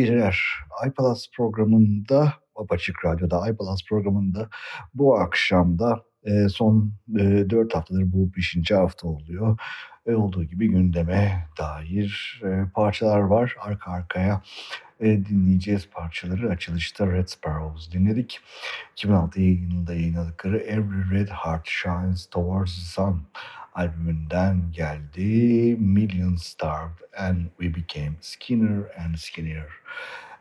Geceler. iPalaz programında, Apaçık Radyo'da iPalaz programında bu akşamda e, son e, 4 haftadır bu 5. hafta oluyor. E, olduğu gibi gündeme dair e, parçalar var. Arka arkaya e, dinleyeceğiz parçaları. Açılışta Red Sparrows dinledik. 2006 yılında yayınladıkları Every Red Heart Shines Towards the Sun albümünden geldi. Million Starved and We Became Skinner and Skinnier.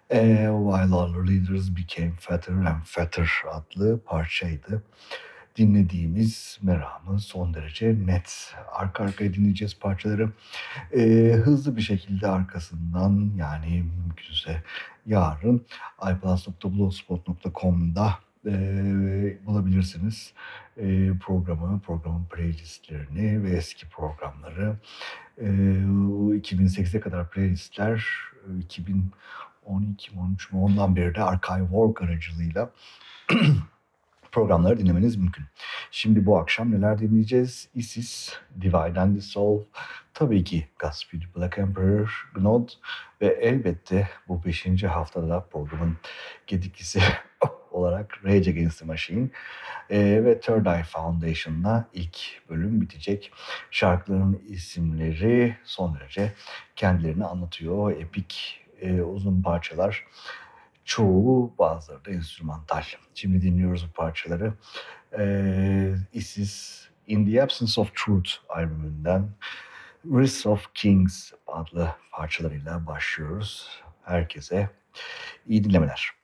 E, While Our Leaders Became Fatter and Fatter adlı parçaydı. Dinlediğimiz meramı son derece net. Arka arkaya dinleyeceğiz parçaları. E, hızlı bir şekilde arkasından yani mümkünse yarın iPlus.blogspot.com'da e, bulabilirsiniz e, programı, programın playlistlerini ve eski programları. E, 2008'e kadar playlistler, 2012 13 mi ondan beri de Archive.org aracılığıyla programları dinlemeniz mümkün. Şimdi bu akşam neler dinleyeceğiz? Isis, Divide and Dissolve, tabii ki Godspeed Black Emperor, Gnod ve elbette bu 5. haftada da programın gediklisi olarak Rage Against the Machine e, ve Third Eye Foundation'la ilk bölüm bitecek. Şarkıların isimleri son derece kendilerini anlatıyor. Epik e, uzun parçalar. Çoğu bazıları da enstrümantal. Şimdi dinliyoruz bu parçaları. E, Isis In the Absence of Truth albümünden Wrist of Kings adlı parçalarıyla başlıyoruz. Herkese iyi dinlemeler.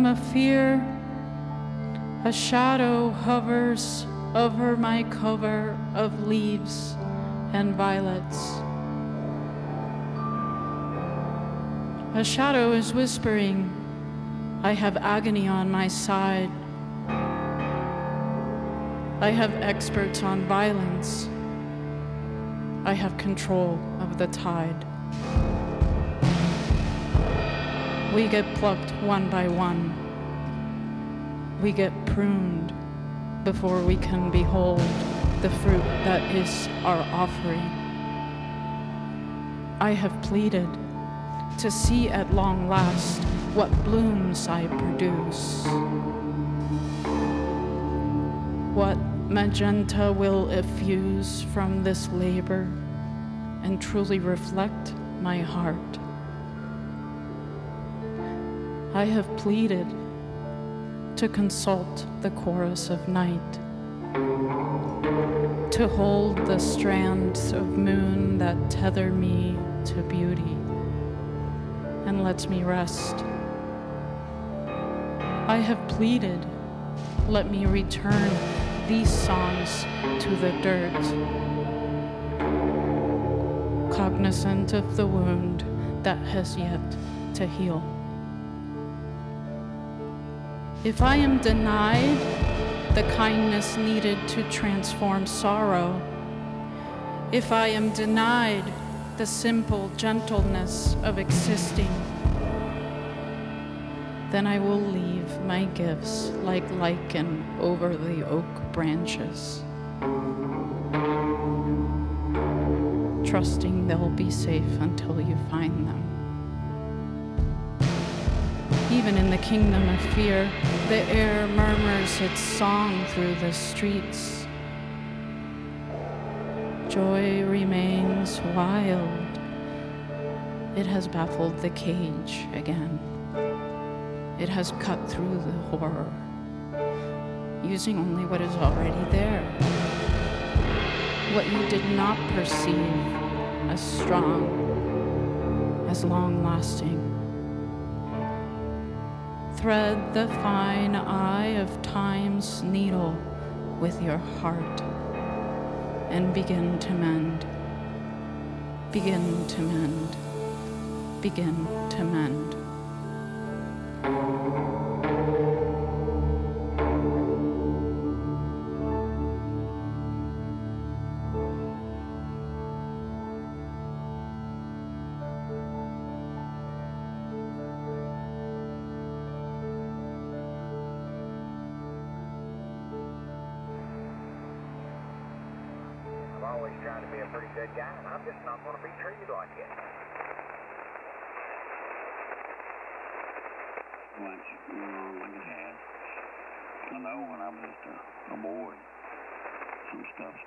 Kingdom of fear, a shadow hovers over my cover of leaves and violets. A shadow is whispering, I have agony on my side. I have experts on violence. I have control of the tide. We get plucked one by one. We get pruned before we can behold the fruit that is our offering. I have pleaded to see at long last what blooms I produce. What magenta will effuse from this labor and truly reflect my heart. I have pleaded to consult the chorus of night, to hold the strands of moon that tether me to beauty and lets me rest. I have pleaded, let me return these songs to the dirt, cognizant of the wound that has yet to heal. If I am denied the kindness needed to transform sorrow, if I am denied the simple gentleness of existing, then I will leave my gifts like lichen over the oak branches, trusting they'll be safe until you find them. Even in the kingdom of fear, the air murmurs its song through the streets. Joy remains wild. It has baffled the cage again. It has cut through the horror, using only what is already there. What you did not perceive as strong, as long lasting. Thread the fine eye of time's needle with your heart and begin to mend. Begin to mend. Begin to mend.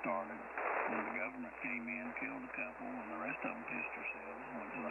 Started. When the government came in, killed a couple, and the rest of them pissed themselves, went to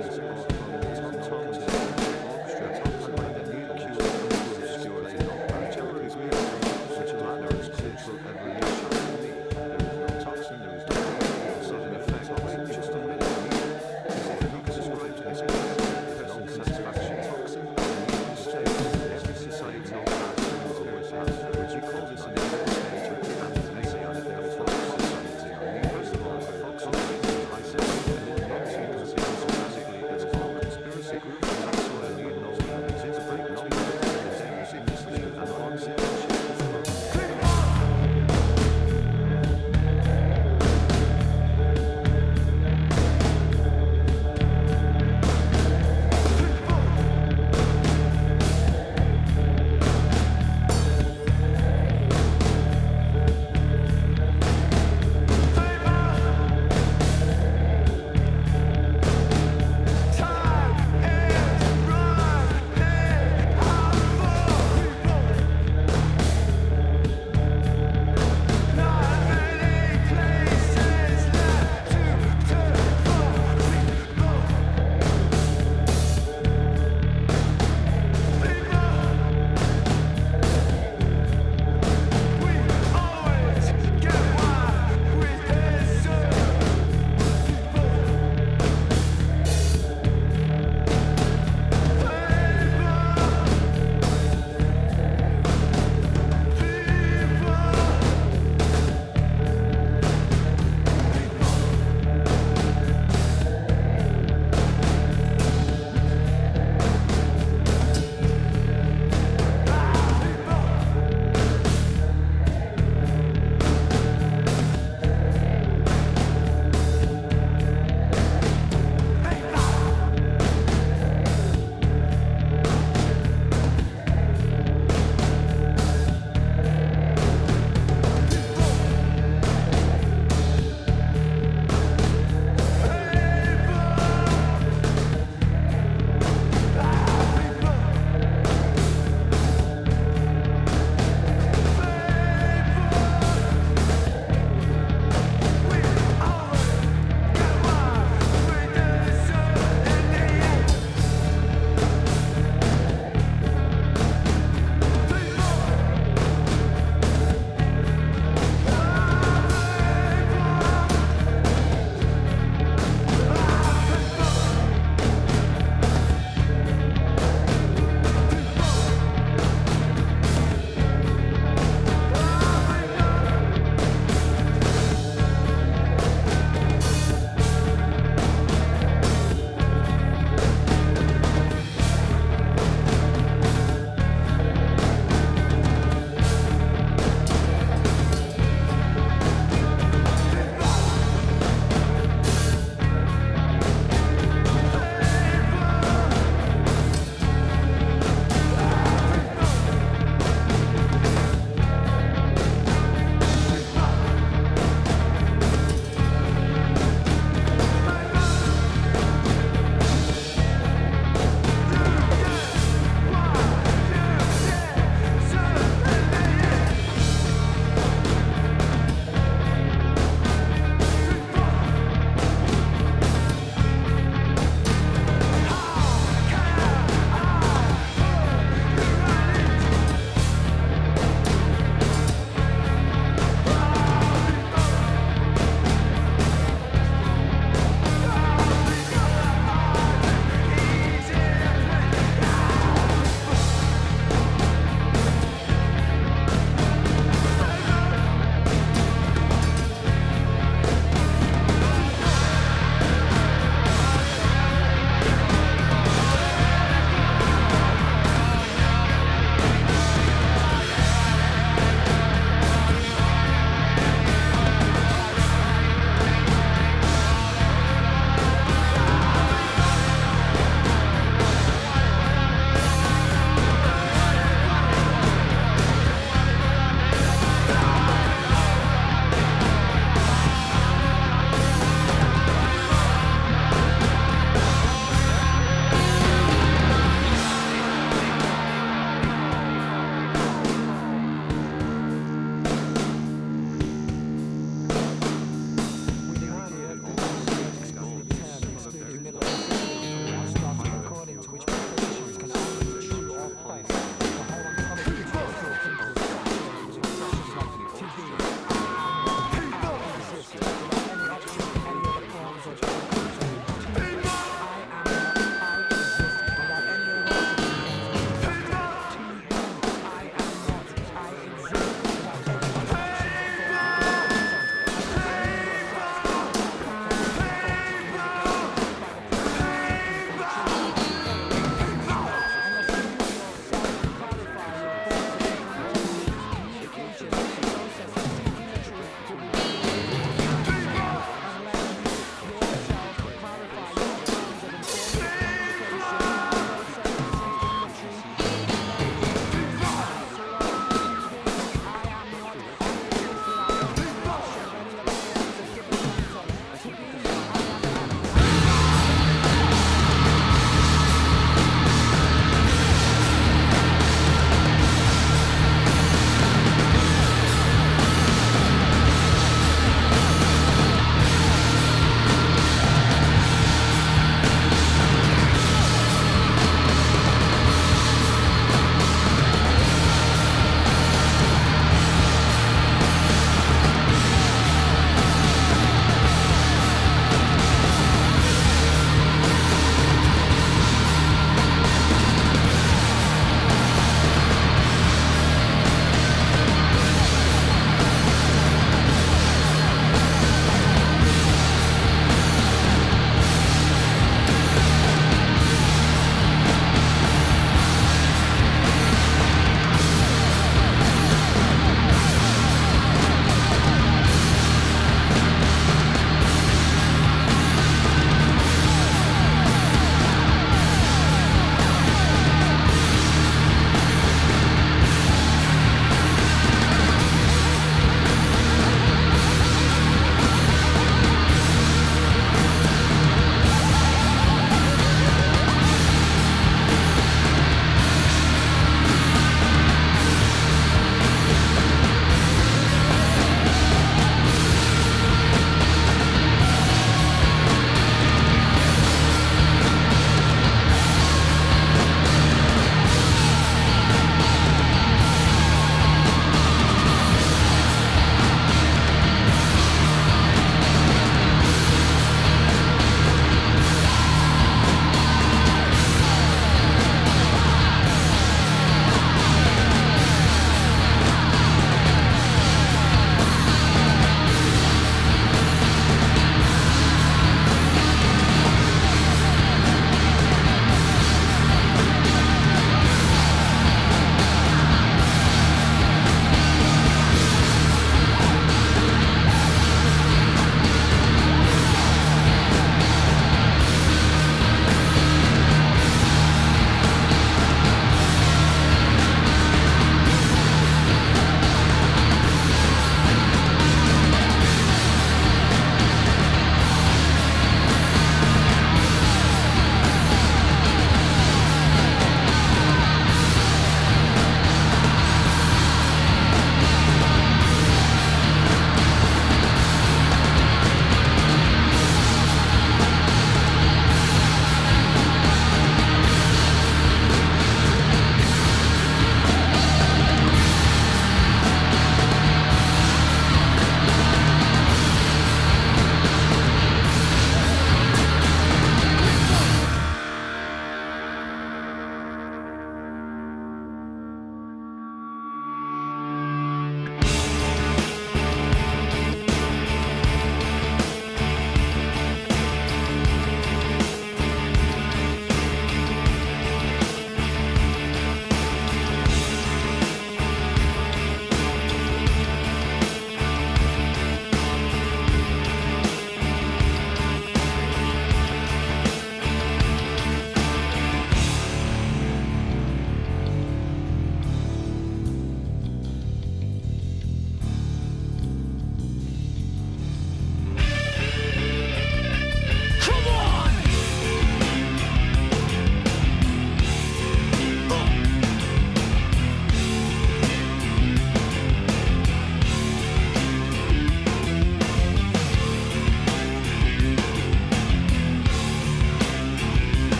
Amen.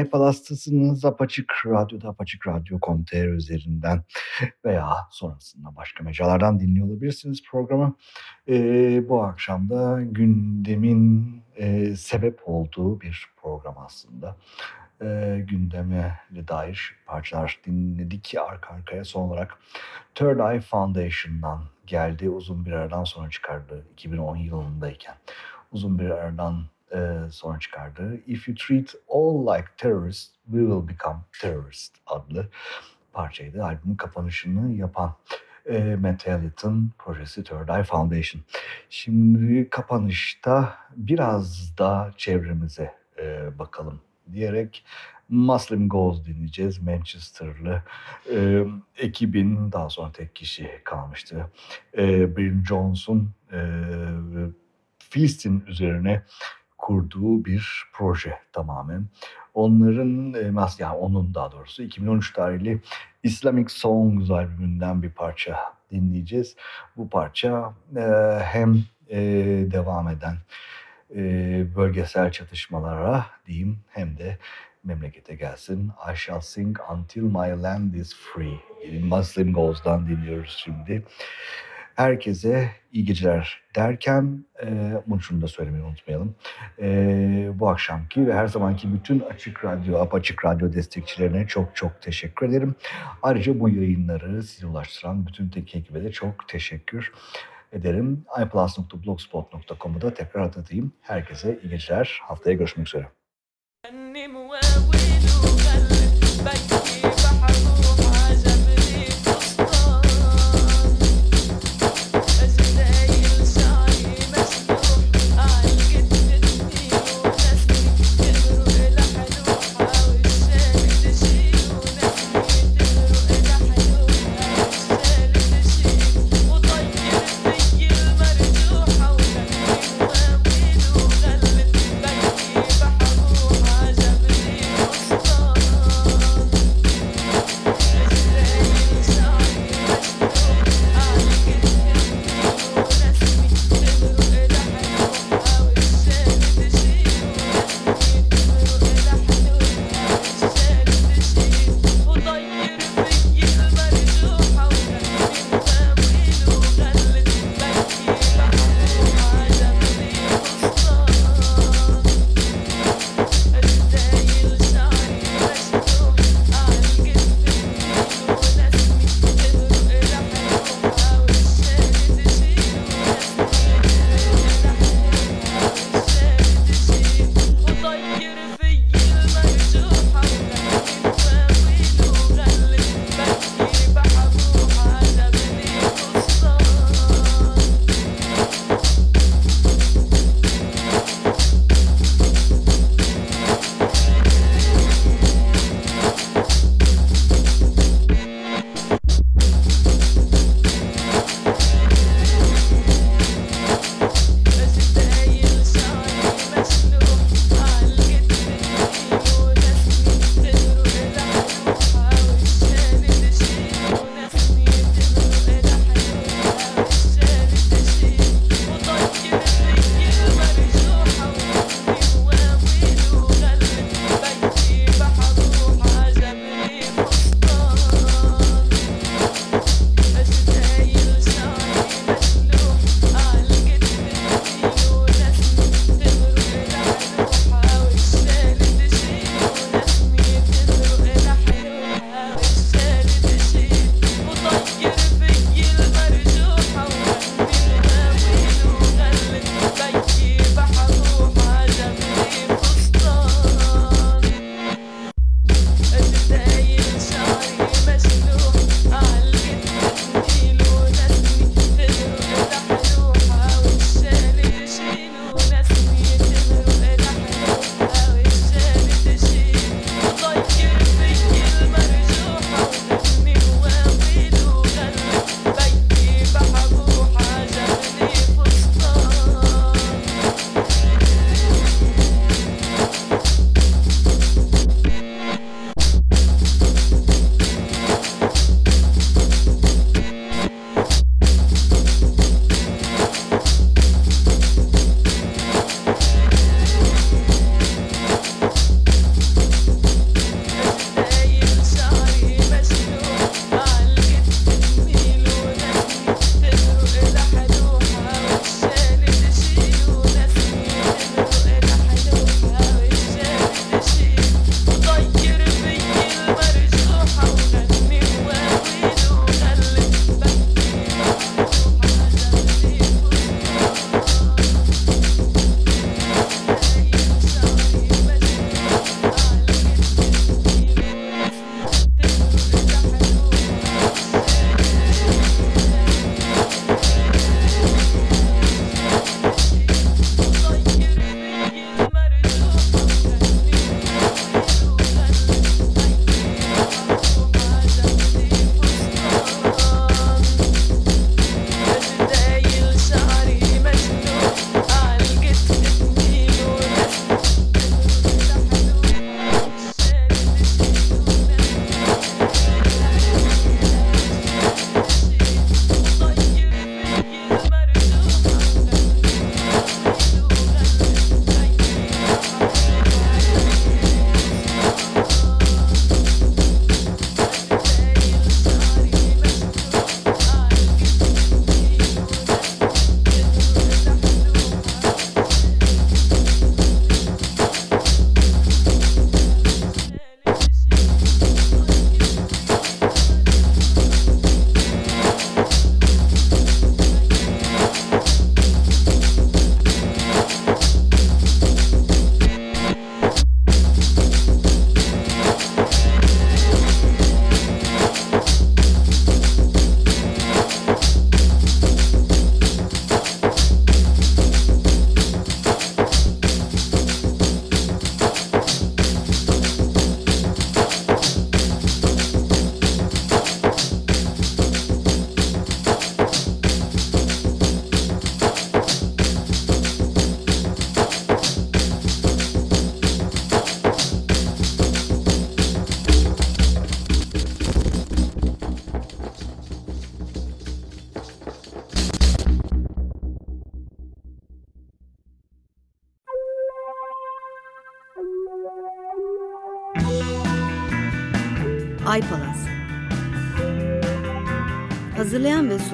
iPalas'tasınız Apaçık Radyo'da Apaçık Radyo.com.tr üzerinden veya sonrasında başka mecralardan dinliyor olabilirsiniz programı. Ee, bu akşam da gündemin e, sebep olduğu bir program aslında. Ee, gündeme dair parçalar dinledik arka arkaya son olarak Third Eye Foundation'dan geldi uzun bir aradan sonra çıkardı 2010 yılındayken uzun bir aradan e, sonra çıkardığı If You Treat All Like Terrorists, We Will Become Terrorists adlı parçaydı. Albümün kapanışını yapan e, Matt Elliott'ın projesi Third Eye Foundation. Şimdi kapanışta biraz da çevremize e, bakalım diyerek Muslim Goals dinleyeceğiz. Manchester'lı e, ekibin daha sonra tek kişi kalmıştı. E, Bill Jones'un e, Filistin üzerine kurduğu bir proje tamamen. Onların, e, yani onun daha doğrusu 2013 tarihli Islamic Songs albümünden bir parça dinleyeceğiz. Bu parça e, hem e, devam eden bölgesel çatışmalara diyeyim hem de memlekete gelsin. I shall sing until my land is free. Muslim Goals'dan dinliyoruz şimdi. Herkese iyi geceler derken e, bunu şunu da söylemeyi unutmayalım. E, bu akşamki ve her zamanki bütün Açık Radyo, Apaçık Radyo destekçilerine çok çok teşekkür ederim. Ayrıca bu yayınları size ulaştıran bütün teknik ekibe de çok teşekkür ederim. iplus.blogspot.com'u da tekrar hatırlatayım. Herkese iyi geceler. Haftaya görüşmek üzere.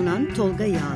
Sunan Tolga Yağlı